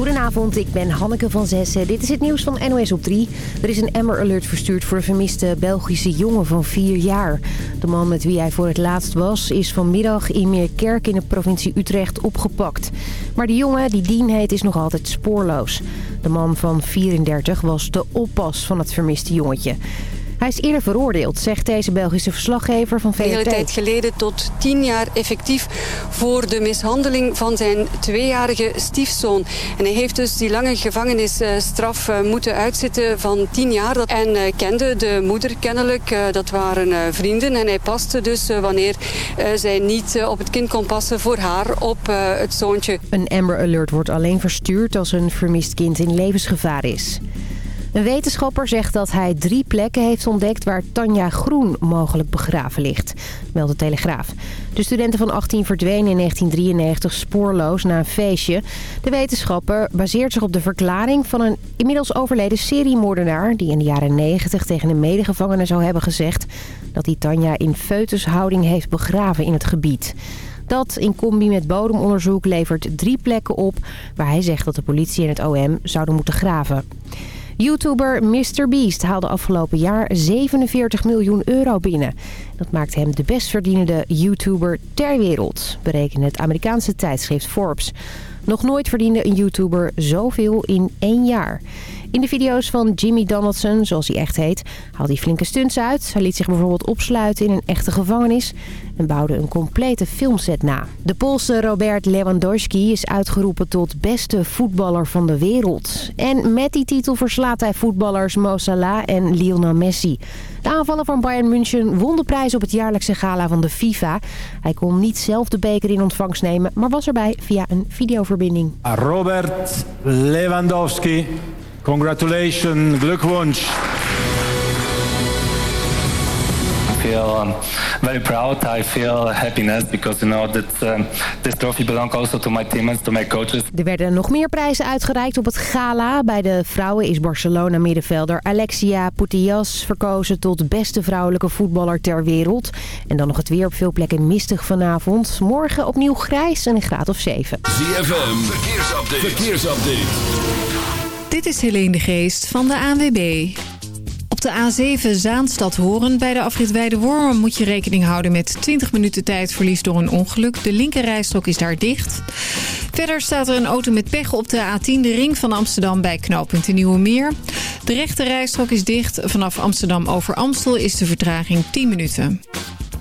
Goedenavond, ik ben Hanneke van Zessen. Dit is het nieuws van NOS op 3. Er is een Amber Alert verstuurd voor een vermiste Belgische jongen van 4 jaar. De man met wie hij voor het laatst was is vanmiddag in Meerkerk in de provincie Utrecht opgepakt. Maar de jongen, die Dien heet, is nog altijd spoorloos. De man van 34 was de oppas van het vermiste jongetje. Hij is eerder veroordeeld, zegt deze Belgische verslaggever van VRT. Een hele tijd geleden tot tien jaar effectief voor de mishandeling van zijn tweejarige stiefzoon. En hij heeft dus die lange gevangenisstraf eh, moeten uitzitten van tien jaar. En eh, kende de moeder kennelijk, eh, dat waren vrienden. En hij paste dus wanneer zij niet op het kind kon passen voor haar op het zoontje. Een Amber Alert wordt alleen verstuurd als een vermist kind in levensgevaar is. Een wetenschapper zegt dat hij drie plekken heeft ontdekt waar Tanja Groen mogelijk begraven ligt, meldt de Telegraaf. De studenten van 18 verdwenen in 1993 spoorloos na een feestje. De wetenschapper baseert zich op de verklaring van een inmiddels overleden seriemoordenaar... die in de jaren 90 tegen een medegevangene zou hebben gezegd... dat hij Tanja in feutushouding heeft begraven in het gebied. Dat in combi met bodemonderzoek levert drie plekken op... waar hij zegt dat de politie en het OM zouden moeten graven. YouTuber MrBeast haalde afgelopen jaar 47 miljoen euro binnen. Dat maakt hem de best verdienende YouTuber ter wereld, berekent het Amerikaanse tijdschrift Forbes. Nog nooit verdiende een YouTuber zoveel in één jaar. In de video's van Jimmy Donaldson, zoals hij echt heet, haalde hij flinke stunts uit. Hij liet zich bijvoorbeeld opsluiten in een echte gevangenis en bouwde een complete filmset na. De Poolse Robert Lewandowski is uitgeroepen tot beste voetballer van de wereld. En met die titel verslaat hij voetballers Mo Salah en Lionel Messi. De aanvaller van Bayern München won de prijs op het jaarlijkse gala van de FIFA. Hij kon niet zelf de beker in ontvangst nemen, maar was erbij via een videoverbinding. Robert Lewandowski, congratulations, Glückwunsch. feel um, very proud. I feel happiness because you know that um, this trophy belongs also to my teammates, to my coaches. Er werden nog meer prijzen uitgereikt op het gala. Bij de vrouwen is Barcelona middenvelder Alexia Putellas verkozen tot beste vrouwelijke voetballer ter wereld. En dan nog het weer op veel plekken mistig vanavond. Morgen opnieuw grijs en een graad of 7. ZFM, verkeersupdate. verkeersupdate. Dit is Helene de Geest van de ANWB. Op de A7 Zaanstad-Horen bij de afrit Weide-Wormen moet je rekening houden met 20 minuten tijdverlies door een ongeluk. De linkerrijstok is daar dicht. Verder staat er een auto met pech op de A10, de ring van Amsterdam bij knooppunt de Nieuwe Meer. De rechte rijstrook is dicht. Vanaf Amsterdam over Amstel is de vertraging 10 minuten.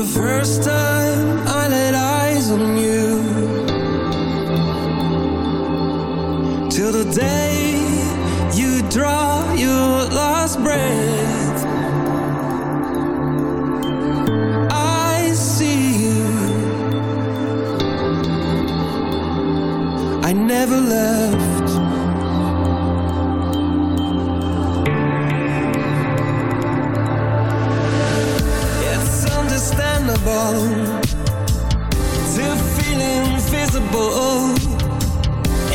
The first time I laid eyes on you. Till the day you draw your last breath. I see you. I never left In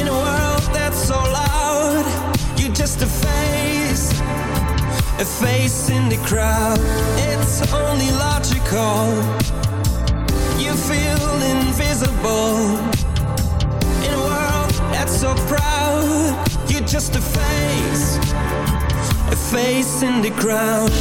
a world that's so loud. You're just a face A face in the crowd. It's only logical. You feel invisible In a world that's so proud. You're just a face A face in the crowd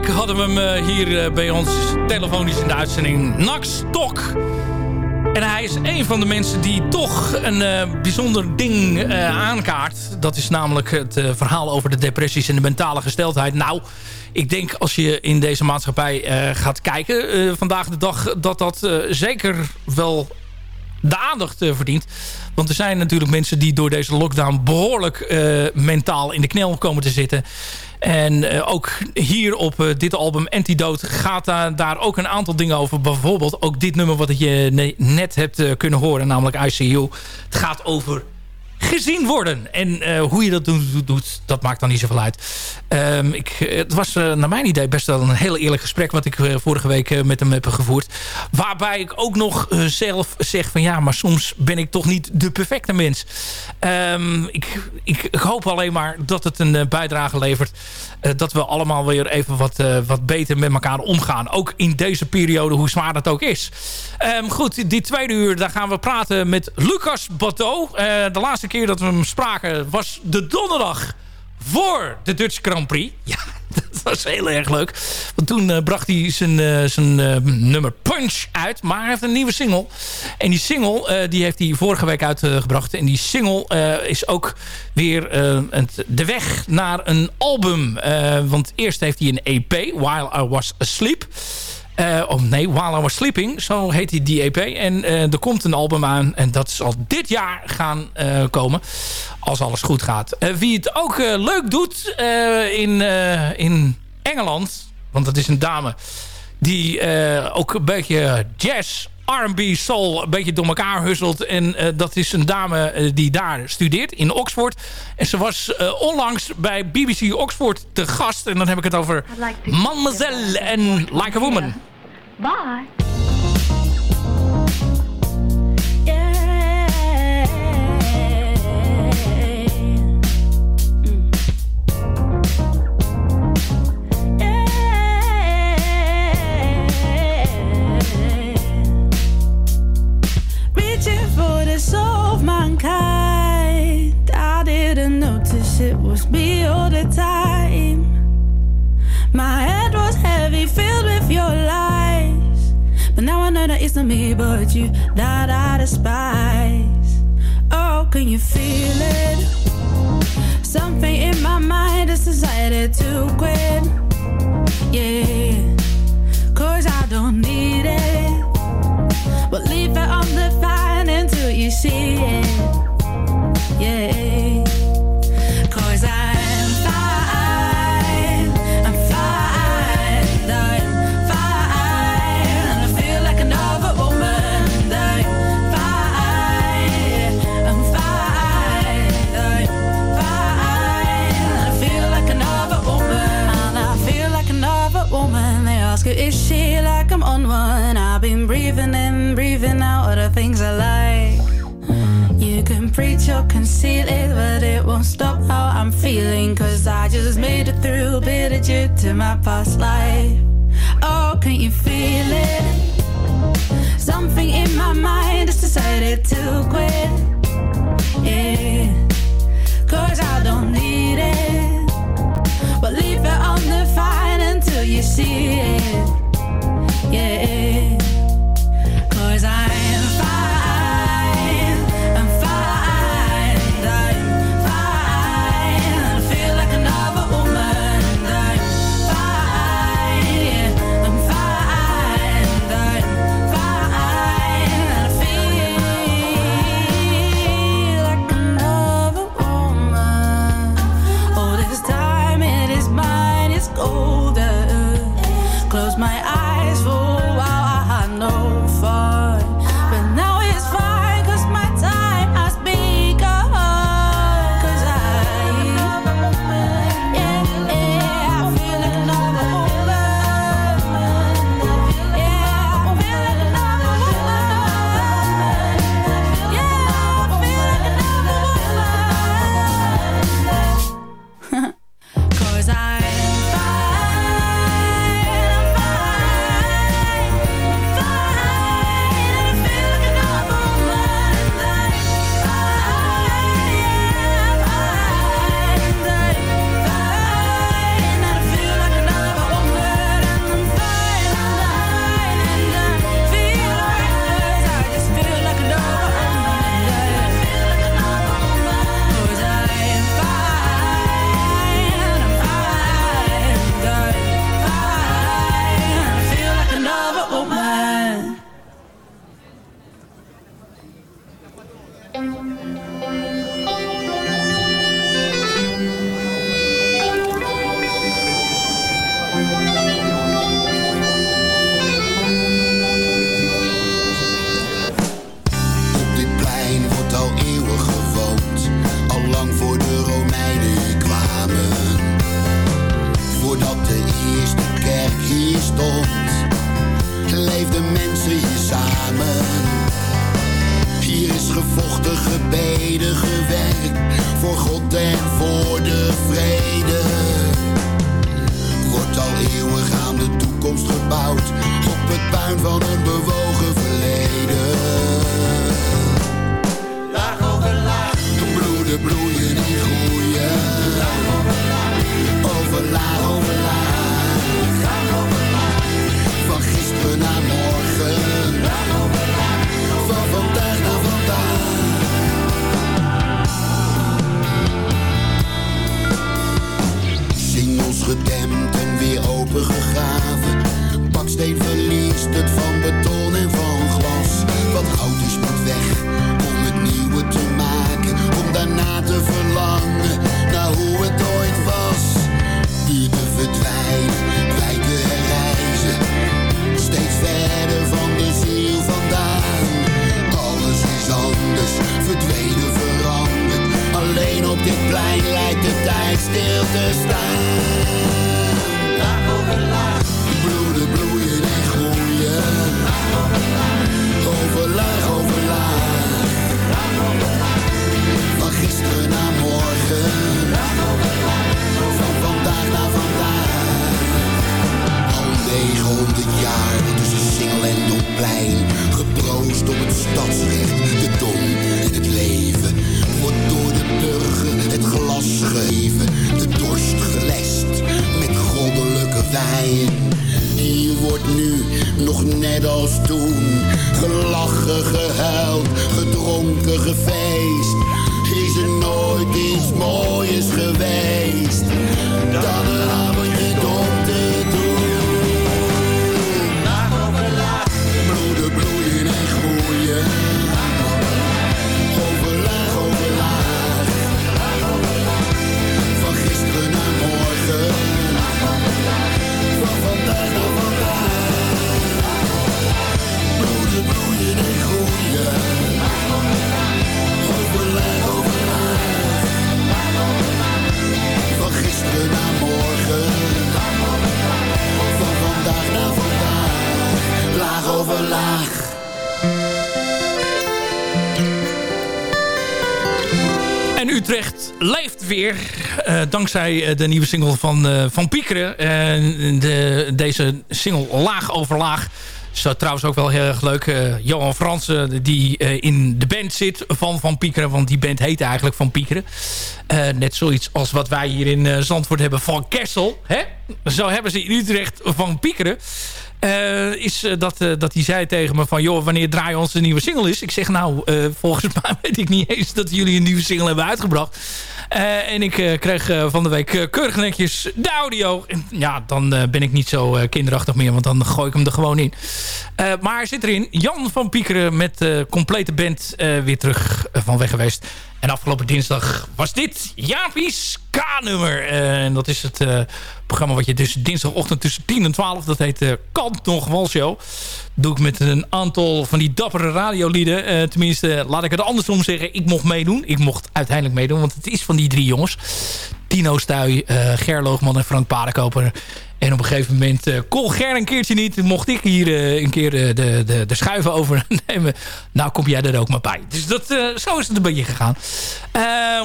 hadden we hem eh, hier eh, bij ons telefonisch in de uitzending. Nax Tok. En hij is een van de mensen die toch een uh, bijzonder ding aankaart. Dat is namelijk het verhaal over de depressies en de mentale gesteldheid. Nou, ik denk als je in deze maatschappij gaat kijken... vandaag de dag dat dat zeker wel de aandacht verdient. Want er zijn natuurlijk mensen die door deze lockdown... behoorlijk mentaal in de knel komen te zitten... En uh, ook hier op uh, dit album Antidote gaat daar, daar ook een aantal dingen over. Bijvoorbeeld ook dit nummer wat je net hebt uh, kunnen horen, namelijk ICU. Het gaat over gezien worden. En uh, hoe je dat doet, dat maakt dan niet zoveel uit. Um, ik, het was uh, naar mijn idee best wel een heel eerlijk gesprek... wat ik uh, vorige week met hem heb gevoerd. Waarbij ik ook nog zelf zeg van... ja, maar soms ben ik toch niet de perfecte mens. Ik, ik, ik, hoop alleen maar dat het een bijdrage levert... dat we allemaal weer even wat, wat beter met elkaar omgaan. Ook in deze periode, hoe zwaar dat ook is. Um, goed, die tweede uur, daar gaan we praten met Lucas Bateau. de laatste keer dat we hem spraken was de donderdag voor de Dutch Grand Prix. Ja, was heel erg leuk. Want toen uh, bracht hij zijn, uh, zijn uh, nummer Punch uit. Maar hij heeft een nieuwe single. En die single die heeft hij vorige week uitgebracht. En die single is ook weer de weg naar een album. want eerst heeft hij een EP, While I Was Asleep. Uh, oh nee, While I Was Sleeping. Zo heet die, die EP. En uh, er komt een album aan. En dat zal dit jaar gaan uh, komen. Als alles goed gaat. wie het ook leuk doet in, in Engeland. Want dat is een dame die ook een beetje jazz R&B soul een beetje door elkaar husselt. En uh, dat is een dame uh, die daar studeert in Oxford. En ze was uh, onlangs bij BBC Oxford te gast. En dan heb ik het over like Mademoiselle en Like a Woman. Bye. Preaching for the soul of mankind. I didn't notice it was me all the time. My head was heavy, filled with your lies. But now I know that it's not me, but you that I despise. Oh, can you feel it? Something in my mind has decided to quit. Yeah, cause I don't need it. But leave it undefined until you see it. Yeah. To my past life. Oh, can you feel it? Something in my mind has decided to quit. Yeah, cause I don't need dankzij eh, de nieuwe single van, eh, van Piekeren. En de, deze single Laag over Laag. Is dat trouwens ook wel heel erg leuk. Eh, Johan Fransen die eh, in de band zit van Van Piekeren. Want die band heet eigenlijk Van Piekeren. Eh, net zoiets als wat wij hier in eh, Zandvoort hebben van Kessel. Hè? Zo hebben ze in Utrecht Van Piekeren. Eh, is eh, dat, eh, dat hij zei tegen me van... joh, wanneer draai onze nieuwe single is? Ik zeg nou, volgens mij weet ik niet eens... dat jullie een nieuwe single hebben uitgebracht. En ik kreeg van de week keurig netjes de audio. En ja, dan ben ik niet zo kinderachtig meer... want dan gooi ik hem er gewoon in. Maar zit erin. Jan van Piekeren met de complete band weer terug van weg geweest. En afgelopen dinsdag was dit Jaapie's K-nummer. Eh, en dat is het eh, programma wat je dus dinsdagochtend tussen 10 en 12... dat heet uh, Kant nog Walshow. Doe ik met een aantal van die dappere radiolieden. Tenminste, laat ik het andersom zeggen. Ik mocht meedoen. Ik mocht uiteindelijk meedoen, want het is van die drie jongens. Tino Stuy, eh Ger Loogman en Frank Paardenkoper. En op een gegeven moment uh, kon Ger een keertje niet. Mocht ik hier uh, een keer uh, de, de, de schuiven overnemen. Nou kom jij er ook maar bij. Dus dat, zo is het een beetje gegaan.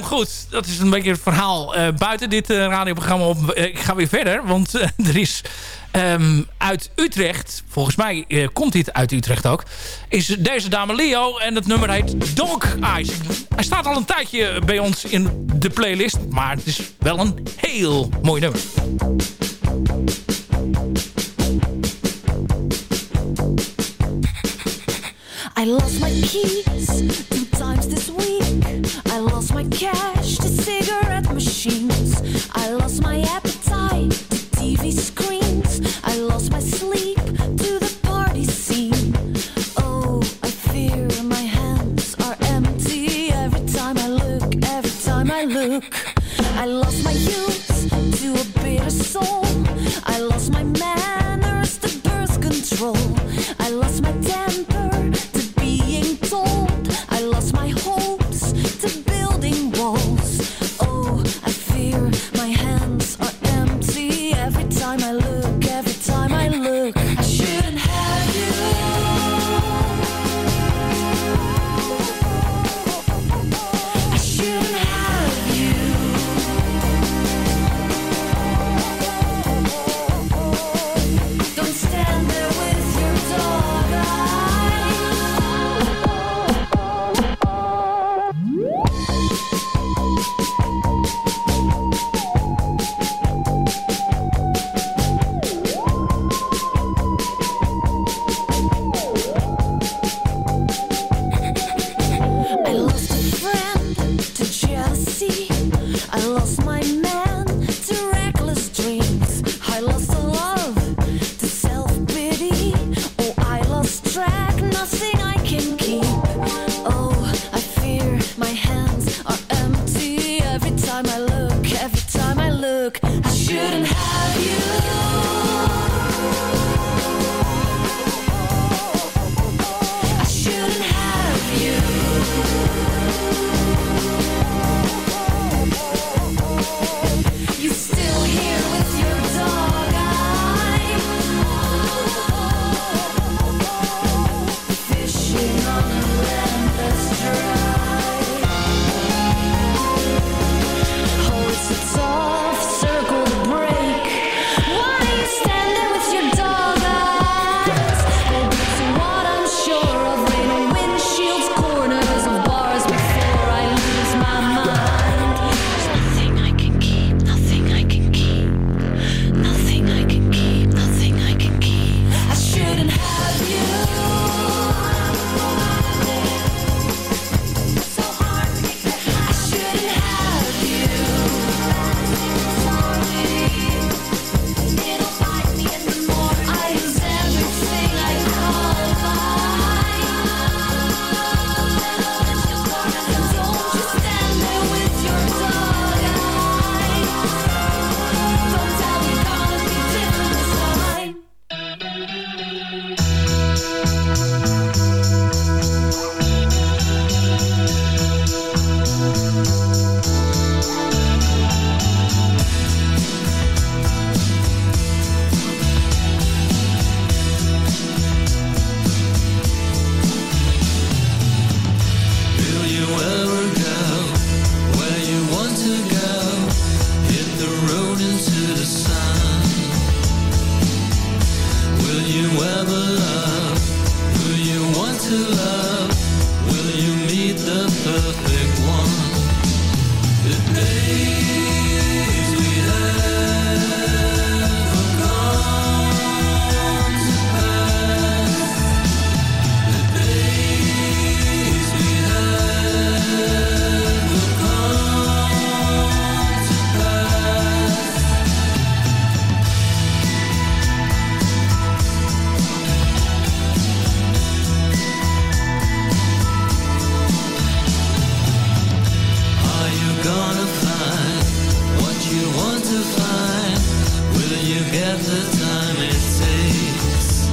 goed, dat is een beetje het verhaal buiten dit radioprogramma. Op. ik ga weer verder, want er is... Um, uit Utrecht, volgens mij komt dit uit Utrecht ook, is deze dame Leo en het nummer heet Dog Eyes. Hij staat al een tijdje bij ons in de playlist, maar het is wel een heel mooi nummer. I lost my keys two times this week. I lost my cash to cigarette machines. I lost my appetite to TV screens. I lost my sleep to the party scene. Oh, I fear my hands are empty every time I look, every time I look. I lost my youth to a bitter soul. I lost my manners to birth control. Will you get the time it takes?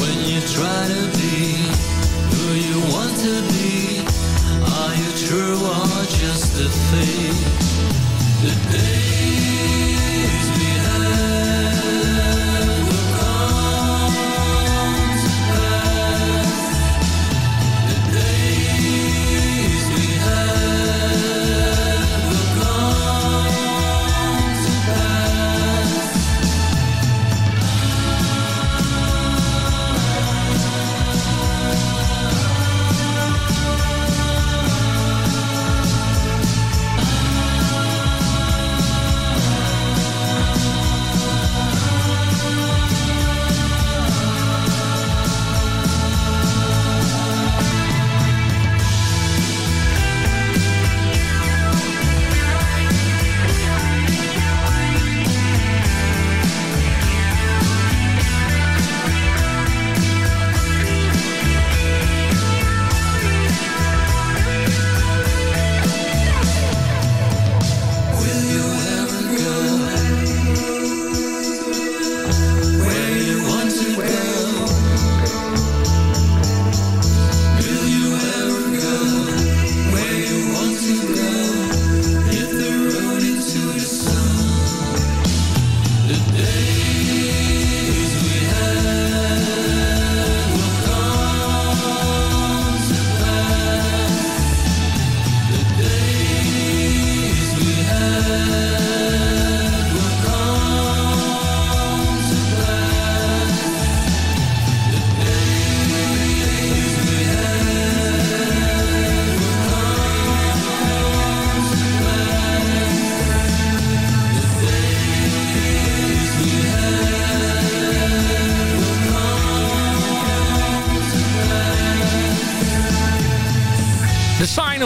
When you try to be Who you want to be Are you true or just a fake? The day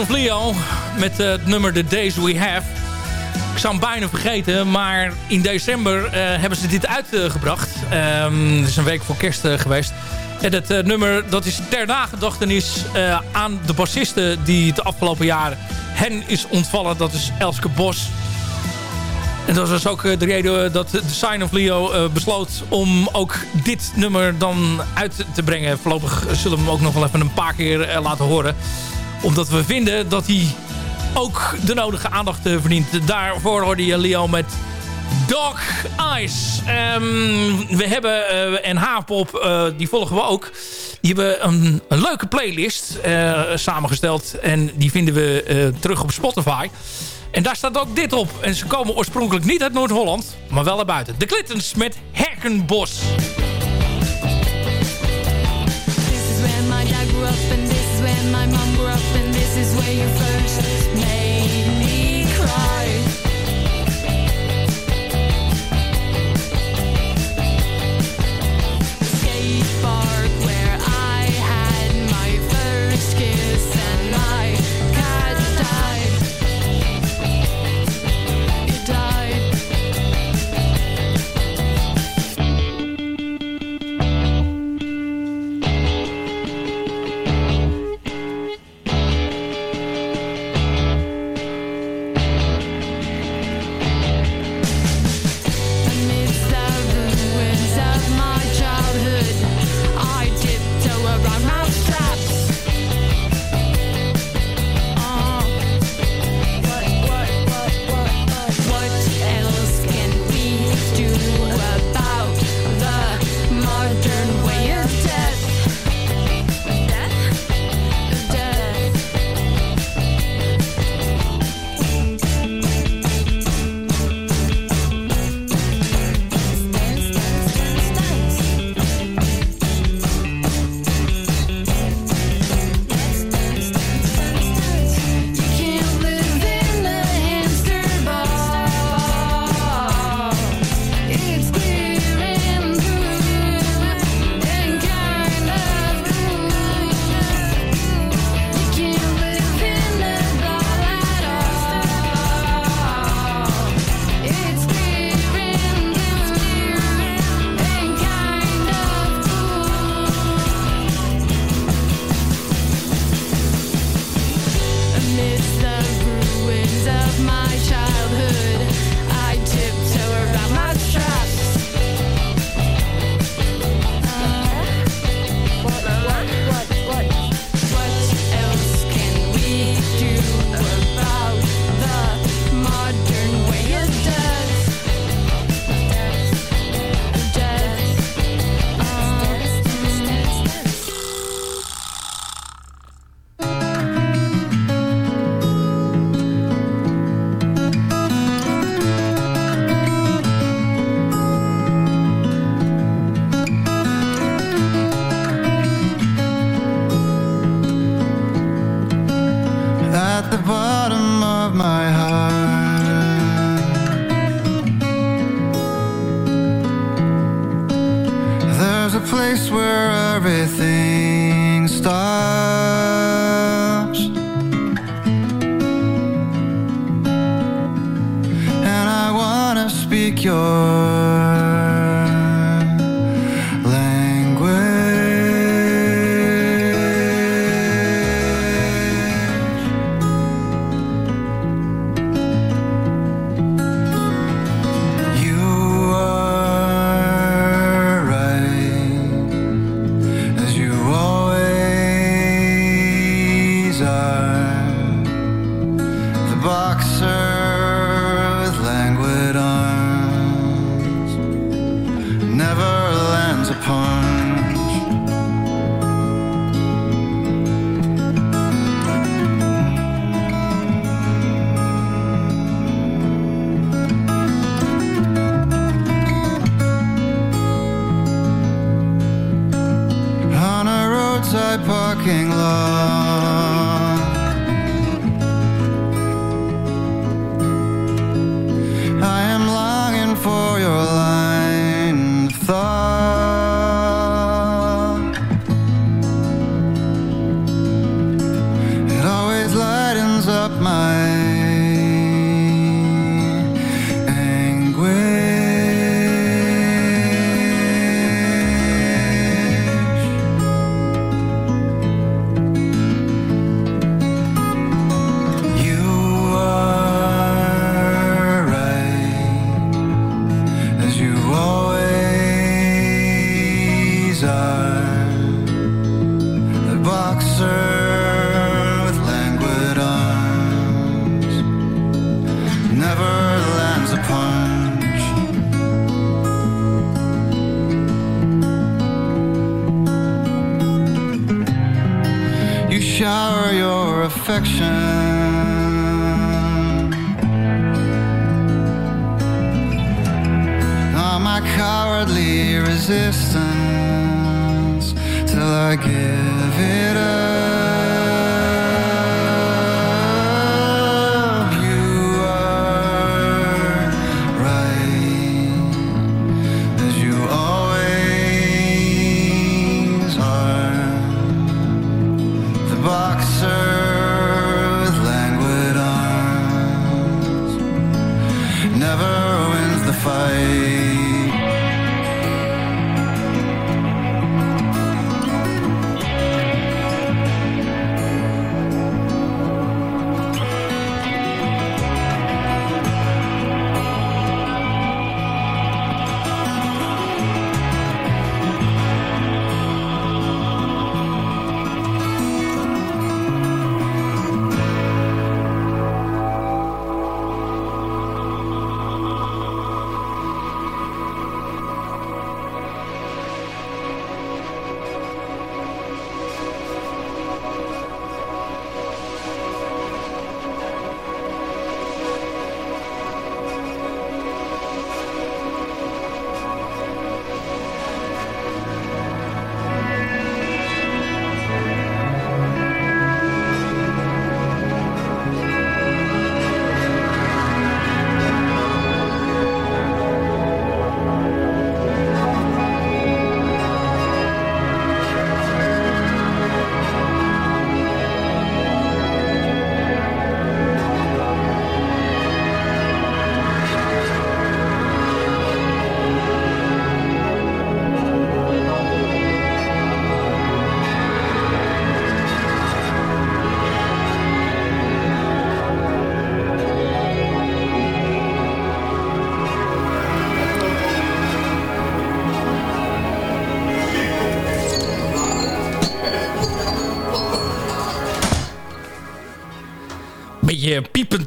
of Leo met eh, het nummer The Days We Have. Ik zou hem bijna vergeten, maar in december eh, hebben ze dit uitgebracht. Ehm, het is een week voor kerst eh, geweest. En het eh, nummer dat is ter nagedachtenis aan de bassiste die het afgelopen jaar hen is ontvallen. Dat is Elske Bos. En dat was ook de reden dat The Sign of Leo besloot om ook dit nummer dan uit te brengen. Voorlopig zullen we hem ook nog wel even een paar keer laten horen. Omdat we vinden dat hij ook de nodige aandacht eh, verdient. Daarvoor hoorde je Leo met Dog Eyes. Ehm, we hebben, eh, en H-pop, eh, die volgen we ook. Die hebben een, een leuke playlist samengesteld. En die vinden we terug op Spotify. En daar staat ook dit op. En ze komen oorspronkelijk niet uit Noord-Holland, maar wel erbuiten. De Clintons met Herkenbos. You first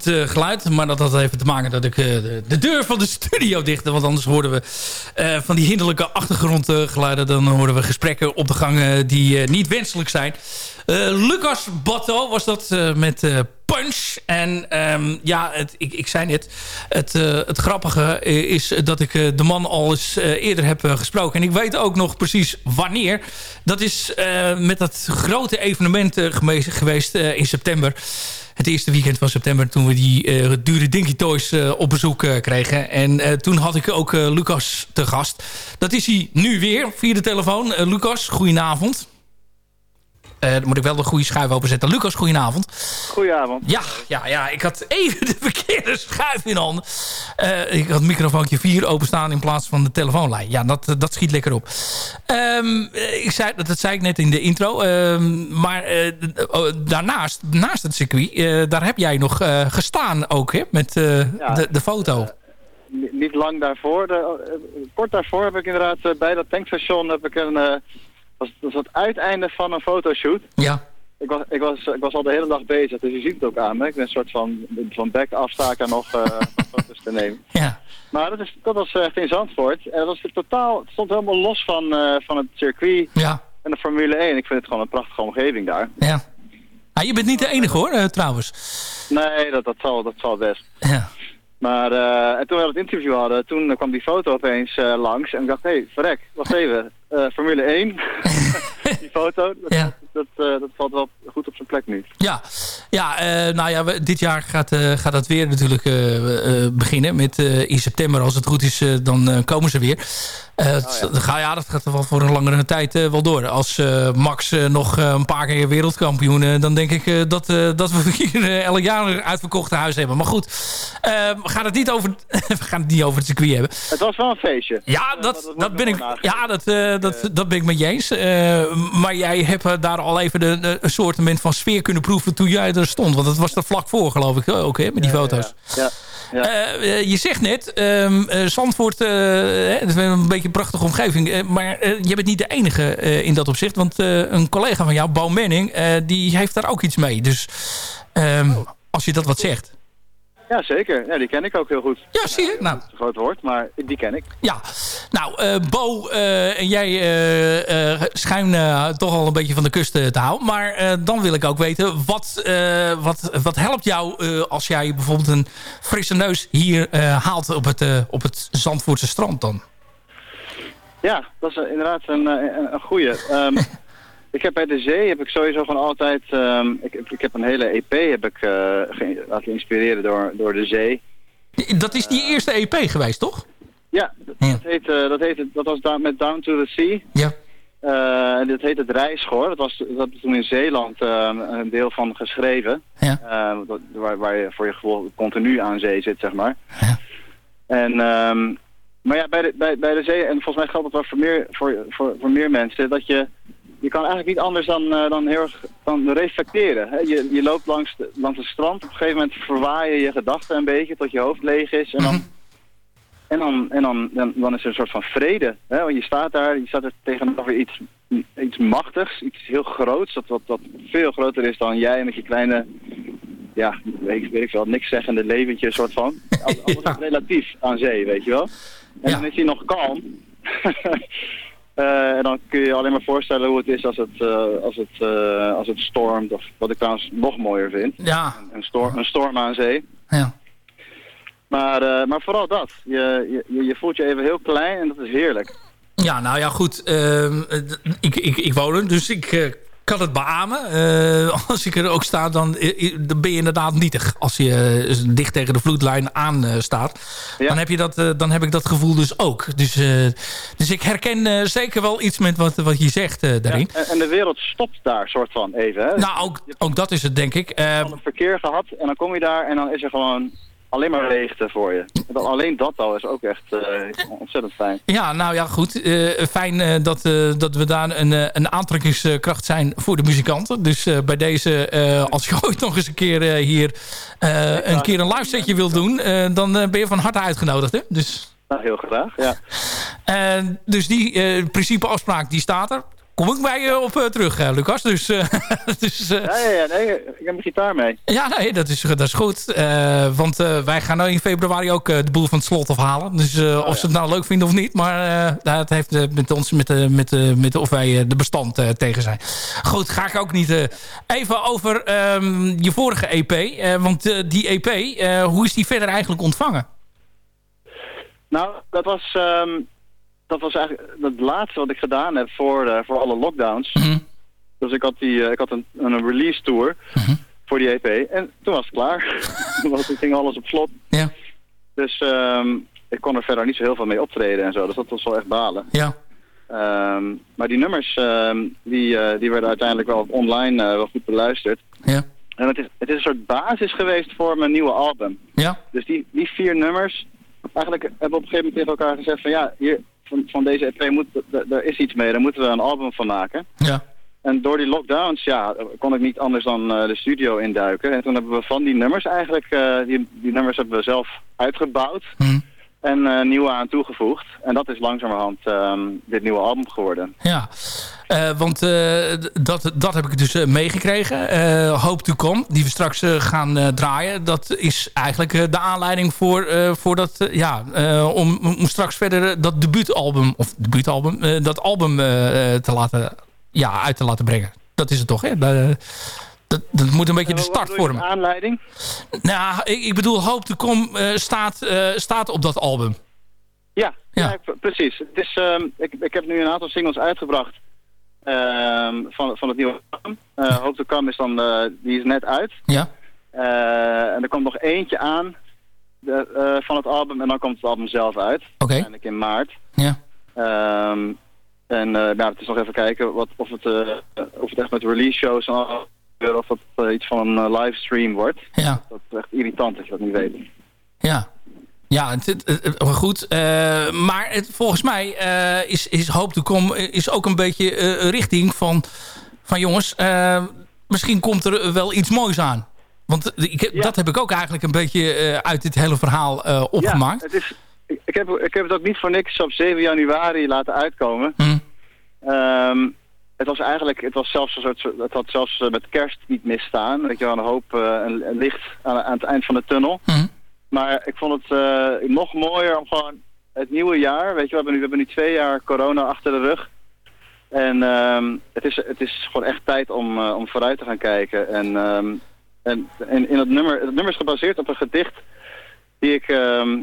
eh, geluid. Maar dat had even te maken dat ik eh, de, de deur van de studio dichtte. Want anders hoorden we eh, van die hinderlijke achtergrondgeluiden. Dan horen we gesprekken op de gang eh, die niet wenselijk zijn. Lucas Batto was dat met Punch. En ehm, ja, het, ik, ik zei net, het, het grappige is dat ik de man al eens eerder heb gesproken. En ik weet ook nog precies wanneer. Dat is met dat grote evenement geweest, in september. Het eerste weekend van september toen we die eh, dure Dinky Toys eh, op bezoek eh, kregen. En toen had ik ook Lucas te gast. Dat is hij nu weer via de telefoon. Lucas, goedenavond. Dan moet ik wel de goede schuif openzetten. Lucas, goedenavond. Goedenavond. Ja, ja, ja, ik had even de verkeerde schuif in handen. Eh, ik had microfoontje 4 openstaan in plaats van de telefoonlijn. Ja, dat, dat schiet lekker op. Ehm, eh, ik zei, dat, dat zei ik net in de intro. Ehm, maar oh, daarnaast, naast het circuit, daar heb jij nog gestaan ook, hè? Met Ja. de, de foto. Ni- Niet lang daarvoor. De, kort daarvoor heb ik inderdaad bij dat tankstation heb ik een... eh, was, was het uiteinde van een fotoshoot. Ja. Ik was, ik, was, ik was al de hele dag bezig, dus je ziet het ook aan me. Ik ben een soort van, van back af sta ik er nog eh, foto's te nemen. Ja. Maar dat, is, dat was echt in Zandvoort. En dat was totaal, het stond helemaal los van, eh, van het circuit Ja. en de Formule 1. Ik vind het gewoon een prachtige omgeving daar. Ja. Ah, je bent niet de enige hoor, eh, trouwens. Nee, dat, dat, zal, dat zal best. Ja. Maar eh, en toen we het interview hadden, toen kwam die foto opeens eh, langs. En ik dacht, hé, hey, verrek, wacht even. Eh, Formule 1, die foto, dat, Ja. Dat, eh, dat valt wel goed op zijn plek nu. Ja, ja uh, nou ja, we, dit jaar gaat, uh, gaat dat weer natuurlijk uh, beginnen. Met, in september, als het goed is, dan komen ze weer. Oh, ja. Dat, ja, dat gaat wel voor een langere tijd wel door. Als Max nog een paar keer wereldkampioen... dan denk ik dat, dat we hier elk jaar een uitverkochte huis hebben. Maar goed, we gaan het niet over, we gaan het niet over het circuit hebben. Het was wel een feestje. Ja, dat, dat, dat ben ik, ja dat, dat, dat ben ik met je eens. maar jij hebt daar al even de, de, een soort van sfeer kunnen proeven toen jij er stond. Want dat was er vlak voor, geloof ik, ook, hè, met die ja, foto's. Ja, ja. Ja. Uh, je zegt net, um, uh, Zandvoort, uh, het is een beetje een prachtige omgeving. maar je bent niet de enige in dat opzicht. Want een collega van jou, Bo Menning, die heeft daar ook iets mee. Dus um, oh. als je dat wat zegt. Ja, zeker. Ja, die ken ik ook heel goed. Ja, zie je? Nou. Een groot woord, maar die ken ik. Ja. Nou, uh, Bo uh, en jij uh, toch al een beetje van de kust te houden. Maar dan wil ik ook weten, wat, wat, wat helpt jou als jij bijvoorbeeld een frisse neus hier haalt op het, op het Zandvoortse strand dan? Ja, dat is inderdaad een, een, een goeie. Um, Ik heb bij de zee heb ik sowieso gewoon altijd... Um, ik, ik heb een hele EP heb ik, uh, laten inspireren door, door de zee. Dat is die eerste EP geweest, toch? Ja, dat, ja. dat, heet, uh, dat, heet, dat was met Down to the Sea. Ja. En dit heet het Rijschoor. Dat was dat toen in Zeeland een deel van geschreven. Ja. waar, waar je voor je gevoel continu aan zee zit, zeg maar. Ja. En... Um, maar ja, bij de, bij, bij de zee, en volgens mij geldt dat wel voor meer, voor, voor, voor meer mensen, dat je je kan eigenlijk niet anders dan, uh, dan heel erg dan reflecteren. Hè? Je, je loopt langs, de, langs het strand, op een gegeven moment verwaai je gedachten een beetje tot je hoofd leeg is. En dan, mm -hmm. en dan, en dan, dan, dan, is er een soort van vrede. Hè? Want je staat daar, je staat er tegenover iets, iets machtigs, iets heel groots, dat, wat, wat veel groter is dan jij met je kleine, ja, weet, weet ik wel, niks zeggende leventje soort van. Alles ja. is relatief aan zee, weet je wel. En ja. dan is hij nog kalm. Uh, en dan kun je je alleen maar voorstellen hoe het is als het, uh, als het, uh, als het stormt. Of wat ik trouwens nog mooier vind. Ja. Een, storm, een storm aan zee. Ja. Maar, maar vooral dat. Je, je, je voelt je even heel klein en dat is heerlijk. Ja, nou ja, goed. Ehm, ik, ik, ik woon er, dus ik kan het beamen. Uh, als ik er ook sta, dan, dan ben je inderdaad nietig. Als je uh, dicht tegen de vloedlijn aan staat. Ja. Dan, heb je dat, dan heb ik dat gevoel dus ook. Dus, dus ik herken zeker wel iets met wat, wat je zegt daarin. Ja, en de wereld stopt daar soort van even. Hè? Nou, ook, ook dat is het denk ik. Je hebt het verkeer gehad en dan kom je daar en dan is er gewoon alleen maar leegte voor je. Alleen dat al is ook echt uh, ontzettend fijn. Ja, nou ja, goed. Uh, fijn uh, dat, dat we daar een, een aantrekkingskracht zijn voor de muzikanten. Dus bij deze, als je ooit nog eens een keer hier een keer een live setje wilt doen... dan ben je van harte uitgenodigd, hè? Dus... Nou, heel graag, ja. dus die principe afspraak, die staat er kom ik bij je op uh, terug, uh, Lucas. Dus, uh, dus ja, ja, ja, nee, ik heb mijn gitaar mee. Ja, nee, dat is, dat is goed. want wij gaan nou in februari ook de boel van het slot afhalen. Dus oh, of ja. ze het nou leuk vinden of niet. Maar dat heeft met ons, met, met, met of wij de bestand tegen zijn. Goed, ga ik ook niet. even over um, je vorige EP. want die EP, hoe is die verder eigenlijk ontvangen? Nou, dat was... Um dat was eigenlijk het laatste wat ik gedaan heb voor, uh, voor alle lockdowns. Mm -hmm. Dus ik had, die, uh, ik had een, een release tour mm -hmm. voor die EP. En toen was het klaar. toen ging alles op slot. Ja. Dus um, ik kon er verder niet zo heel veel mee optreden en zo. Dus dat was wel echt balen. Ja. Ehm, maar die nummers, ehm, die, eh, die werden uiteindelijk wel online eh, wel goed beluisterd. Ja. En het is, het is een soort basis geweest voor mijn nieuwe album. Ja. Dus die, die vier nummers, eigenlijk hebben we op een gegeven moment tegen elkaar gezegd van ja, hier, van, van deze EP moet, er is iets mee, daar moeten we een album van maken. Ja. En door die lockdowns, ja, kon ik niet anders dan eh, de studio induiken. En toen hebben we van die nummers eigenlijk, eh, die, die nummers hebben we zelf uitgebouwd. Hm. En eh, nieuwe aan toegevoegd. En dat is langzamerhand ehm, dit nieuwe album geworden. Ja, Eh, want eh, dat, dat heb ik dus eh, meegekregen. Hope to Come, die we straks gaan draaien. Dat is eigenlijk de aanleiding voor, voor dat, ja, om, om straks verder dat debuutalbum, of debuutalbum, dat album te laten, ja, uit te laten brengen. Dat is het toch, hè? Dat, dat, dat moet een beetje de start vormen. aanleiding? Nou, ik, ik bedoel, Hope to Come staat, staat op dat album. Ja, ja. ik- precies. Het is, ehm, ik, ik heb nu een aantal singles uitgebracht van, van het nieuwe album. Eh Hope to Come is dan, eh, die is net uit. Ja. Eh, en er komt nog eentje aan de, eh, van het album en dan komt het album zelf uit. Oké. Uiteindelijk in maart. Ja. Ehm, en eh nou, het is nog even kijken wat, of, het, of het echt met release shows en al- of het eh, iets van een livestream wordt. Ja. Dat is echt irritant als je dat niet weet. Ja. Ja, het, het- het- maar goed. eh, maar het, volgens mij eh, is, is Hoop to Come is ook een beetje eh, richting van... van jongens, eh, misschien komt er wel iets moois aan. Want ik, dat heb ik ook eigenlijk een beetje eh, uit dit hele verhaal eh, opgemaakt. Ja, het is, ik, heb, ik heb het ook niet voor niks op 7 januari laten uitkomen. Hm. Ehm, het was eigenlijk, het was zelfs een soort, het had zelfs eh, met kerst niet misstaan. Weet je wel, een hoop eh, een, een licht aan, aan het eind van de tunnel. Hm. Maar ik vond het eh, nog mooier om gewoon het nieuwe jaar, weet je, we hebben nu, we hebben nu twee jaar corona achter de rug. En ehm, het, is, het is gewoon echt tijd om, eh, om vooruit te gaan kijken. En, ehm, en, en in het nummer, het nummer is gebaseerd op een gedicht die ik ehm,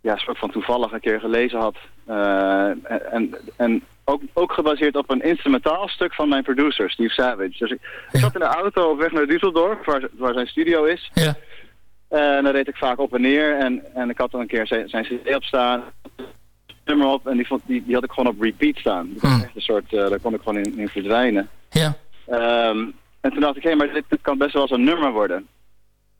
ja, soort van toevallig een keer gelezen had. Eh, en en ook, ook gebaseerd op een instrumentaal stuk van mijn producer, Steve Savage. Dus ik, ik zat in de auto op weg naar Düsseldorf, waar, waar zijn studio is. Ja. En dan reed ik vaak op en neer en, en ik had dan een keer zijn, zijn cd op staan, nummer op en die, vond, die, die had ik gewoon op repeat staan. Dat was echt een soort, eh, daar kon ik gewoon in, in verdwijnen. Ja. Ehm, en toen dacht ik, hé, maar dit, dit kan best wel eens een nummer worden.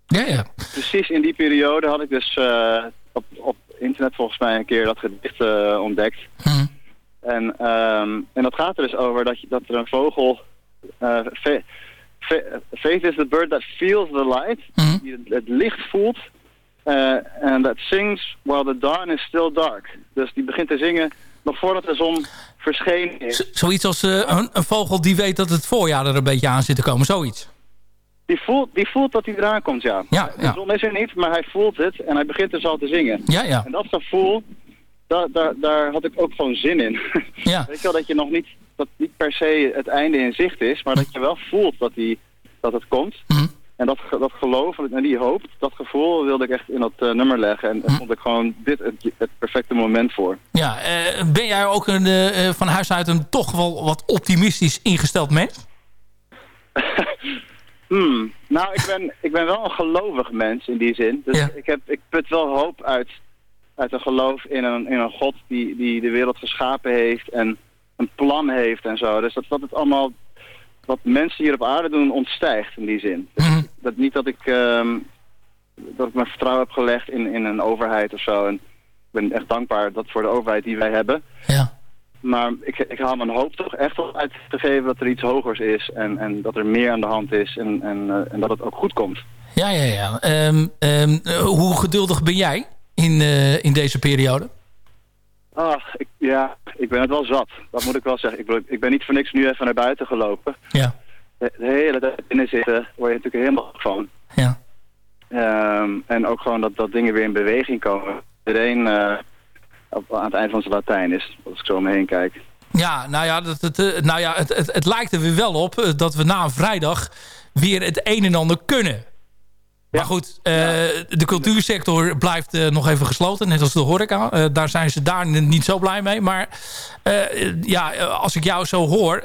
Ja, ja. Precies in die periode had ik dus eh, op, op internet volgens mij een keer dat gedicht eh, ontdekt. Hm. En, ehm, en dat gaat er dus over dat, je, dat er een vogel... eh, faith is the bird that feels the light. Die het, licht voelt. eh, En that sings while the dawn is still dark. Dus die begint te zingen nog voordat de zon verschenen is. Zoiets als eh, een, een vogel die weet dat het voorjaar er een beetje aan zit te komen. Zoiets. Die voelt, die voelt dat hij eraan komt, ja. Ja, De ja. zon is er niet, maar hij voelt het en hij begint dus al te zingen. Ja, ja. En dat gevoel, daar, daar, daar had ik ook gewoon zin in. Ja. Weet je wel, dat je nog niet, dat niet per se het einde in zicht is, maar dat je wel voelt dat, die, dat het komt. Mhm. En dat, dat geloof en die hoop, dat gevoel wilde ik echt in dat eh, nummer leggen. En daar vond ik gewoon dit het, het perfecte moment voor. Ja, eh, ben jij ook een, eh, van huis uit een toch wel wat optimistisch ingesteld mens? Hmm. Nou, ik ben, ik ben wel een gelovig mens in die zin. Dus ik, heb, ik put wel hoop uit, uit een geloof in een, in een God die, die de wereld geschapen heeft en een plan heeft en zo. Dus dat, dat het allemaal wat mensen hier op aarde doen ontstijgt in die zin. Dus Mhm. dat niet dat ik, ehm, dat ik mijn vertrouwen heb gelegd in, in een overheid of zo. En ik ben echt dankbaar dat voor de overheid die wij hebben. Ja. Maar ik, ik haal mijn hoop toch echt wel uit te geven dat er iets hogers is en, en dat er meer aan de hand is en, en, eh, en dat het ook goed komt. Ja, ja, ja. Ehm, ehm, eh, hoe geduldig ben jij in, eh, in deze periode? Ach, ik, ja, ik ben het wel zat. Dat moet ik wel zeggen. Ik, bedoel, ik ben niet voor niks nu even naar buiten gelopen. Ja. De, de hele tijd binnen zitten word je natuurlijk helemaal van. Ja. Ehm, en ook gewoon dat, dat dingen weer in beweging komen. Iedereen eh, op, aan het eind van zijn Latijn is, als ik zo om me heen kijk. Ja, nou ja, dat, het, eh, nou ja het, het, het lijkt er weer wel op dat we na een vrijdag weer het een en ander kunnen. Maar goed, eh, de cultuursector blijft eh, nog even gesloten, net als de horeca. Eh, daar zijn ze daar niet zo blij mee. Maar ja, als ik jou zo hoor,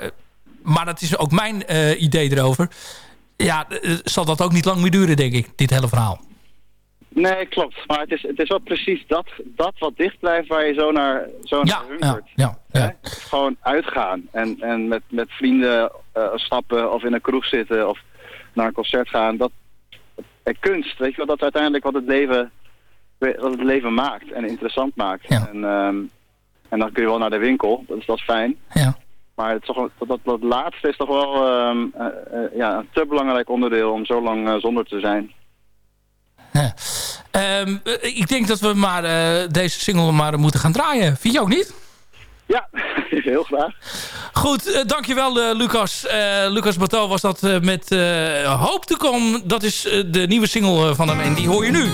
maar dat is ook mijn idee erover. Ja, zal dat ook niet lang meer duren, denk ik, dit hele verhaal. Nee, klopt. Maar het is, het is wel precies dat, dat wat dicht blijft waar je zo naar, zo naar Ja, hunkert. ja, ja. gewoon uitgaan. En, en met, met vrienden stappen of in een kroeg zitten of naar een concert gaan. Dat, en kunst, weet je wel, dat is uiteindelijk wat het leven, wat het leven maakt en interessant maakt. En, ehm, en dan kun je wel naar de winkel, dat is, dat is fijn. Ja. Maar het is toch, dat, dat, dat laatste is toch wel ehm, eh, eh, ja, een te belangrijk onderdeel om zo lang eh, zonder te zijn. Ehm, eh, ik denk dat we maar eh, deze single maar moeten gaan draaien. Vind je ook niet? Ja, heel graag. Goed, eh, dankjewel eh, Lucas. Eh, Lucas Bateau was dat met Hoop te komen. Dat is de nieuwe single van hem en die hoor je nu.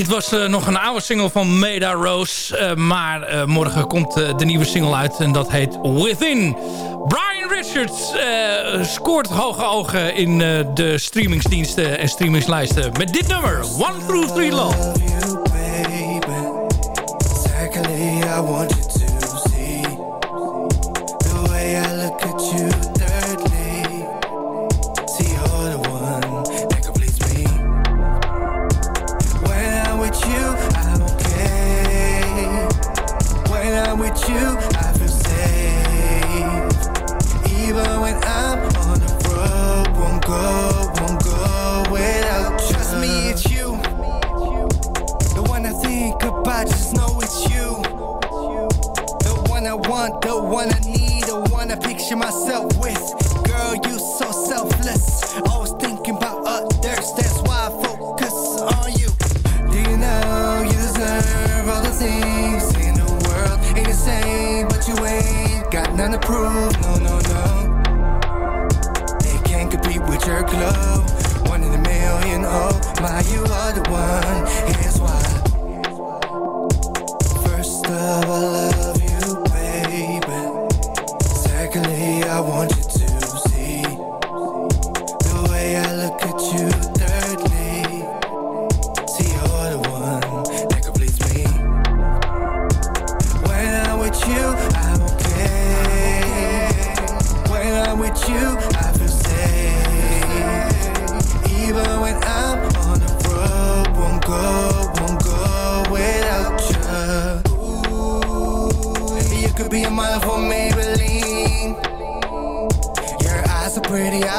Dit was eh, nog een oude single van Meda Rose. Eh, maar eh, morgen komt de nieuwe single uit en dat heet Within. Brian Richards scoort hoge ogen in de streamingsdiensten en streamingslijsten. Met dit nummer, One Through Three Love.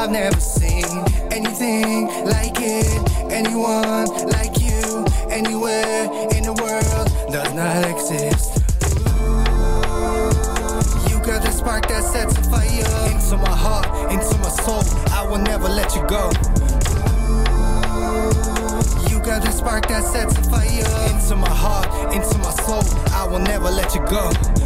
I've never seen anything like it. Anyone like you, anywhere in the world does not exist. You got the spark that sets a fire into my heart, into my soul. I will never let you go. You got the spark that sets a fire into my heart, into my soul. I will never let you go.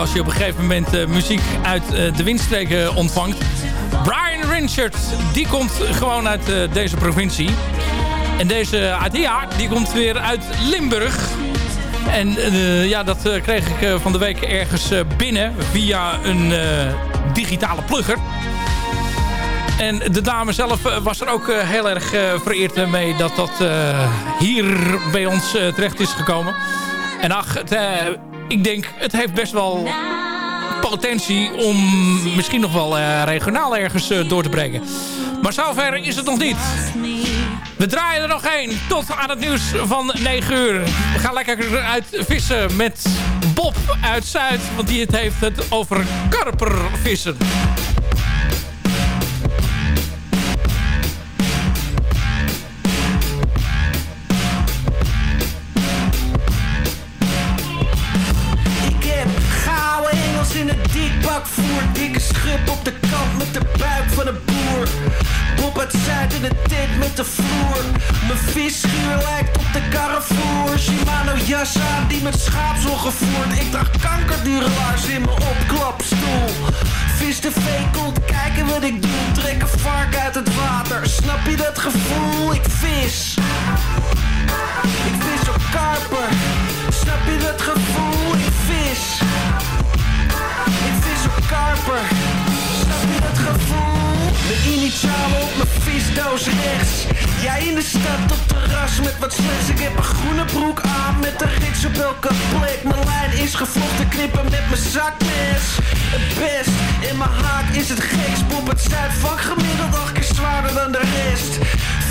Als je op een gegeven moment eh, muziek uit eh, de windstreken ontvangt. Brian Richard, die komt gewoon uit eh, deze provincie. En deze Adia, die komt weer uit Limburg. En ja, dat kreeg ik van de week ergens binnen via een digitale plugger. En de dame zelf was er ook heel erg vereerd mee dat dat hier bij ons terecht is gekomen. En ach, het, ik denk, het heeft best wel potentie om misschien nog wel eh, regionaal ergens eh, door te brengen. Maar zover is het nog niet. We draaien er nog één tot aan het nieuws van 9 uur. We gaan lekker uit vissen met Bob uit Zuid. Want die het heeft het over karpervissen. Op de kant met de buik van een boer. Bob uit Zuid in de tent met de vloer. Mijn visschuur lijkt op de Carrefour. Shimano jas aan die met schaapsel gevoerd. Ik dacht kankerdurelaars in mijn opklapstoel. Vis de komt kijken wat ik doe. Trek een vark uit het water. Snap je dat gevoel? Ik vis. Ik vis op karper. Snap je dat gevoel? Ik vis. Ik vis op karper. Dat gevoel? Mijn initialen op mijn visdoos rechts. Jij in de stad op terras met wat slechts. Ik heb een groene broek aan met een rits op elke plek. Mijn lijn is gevlochten knippen met mijn zakmes. Het best in mijn haak is het geks. Bob het Zuidvak gemiddeld acht keer zwaarder dan de rest.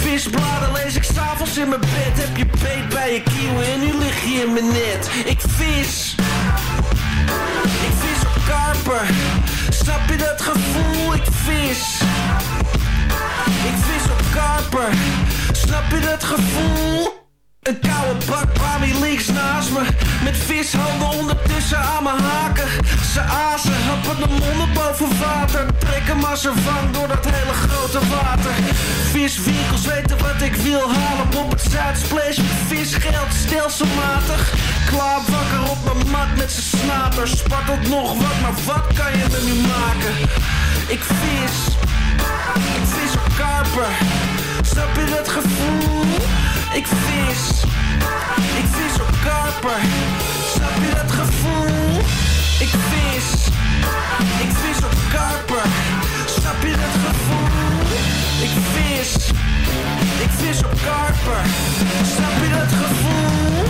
Visbladen lees ik s'avonds in mijn bed. Heb je beet bij je kieuwen en nu lig je in mijn net. Ik vis. Karper. Snap je dat gevoel? Ik vis. Ik vis op karper. Snap je dat gevoel? Een koude bak Bami links naast me Met vishanden ondertussen aan mijn haken. Ze azen, happen de monden boven water Trekken maar ze vang door dat hele grote water. Viswinkels weten wat ik wil halen Op het Zuidsplash. Met visgeld stelselmatig Klaar wakker op mijn mat met z'n snater. Spartelt nog wat, maar wat kan je me nu maken? Ik vis Ik vis op karper. Snap je dat gevoel? Ik vis Ik vis op karper Snap je dat gevoel? Ik vis Ik vis op karper Snap je dat gevoel? Ik vis Ik vis op karper Snap je dat gevoel?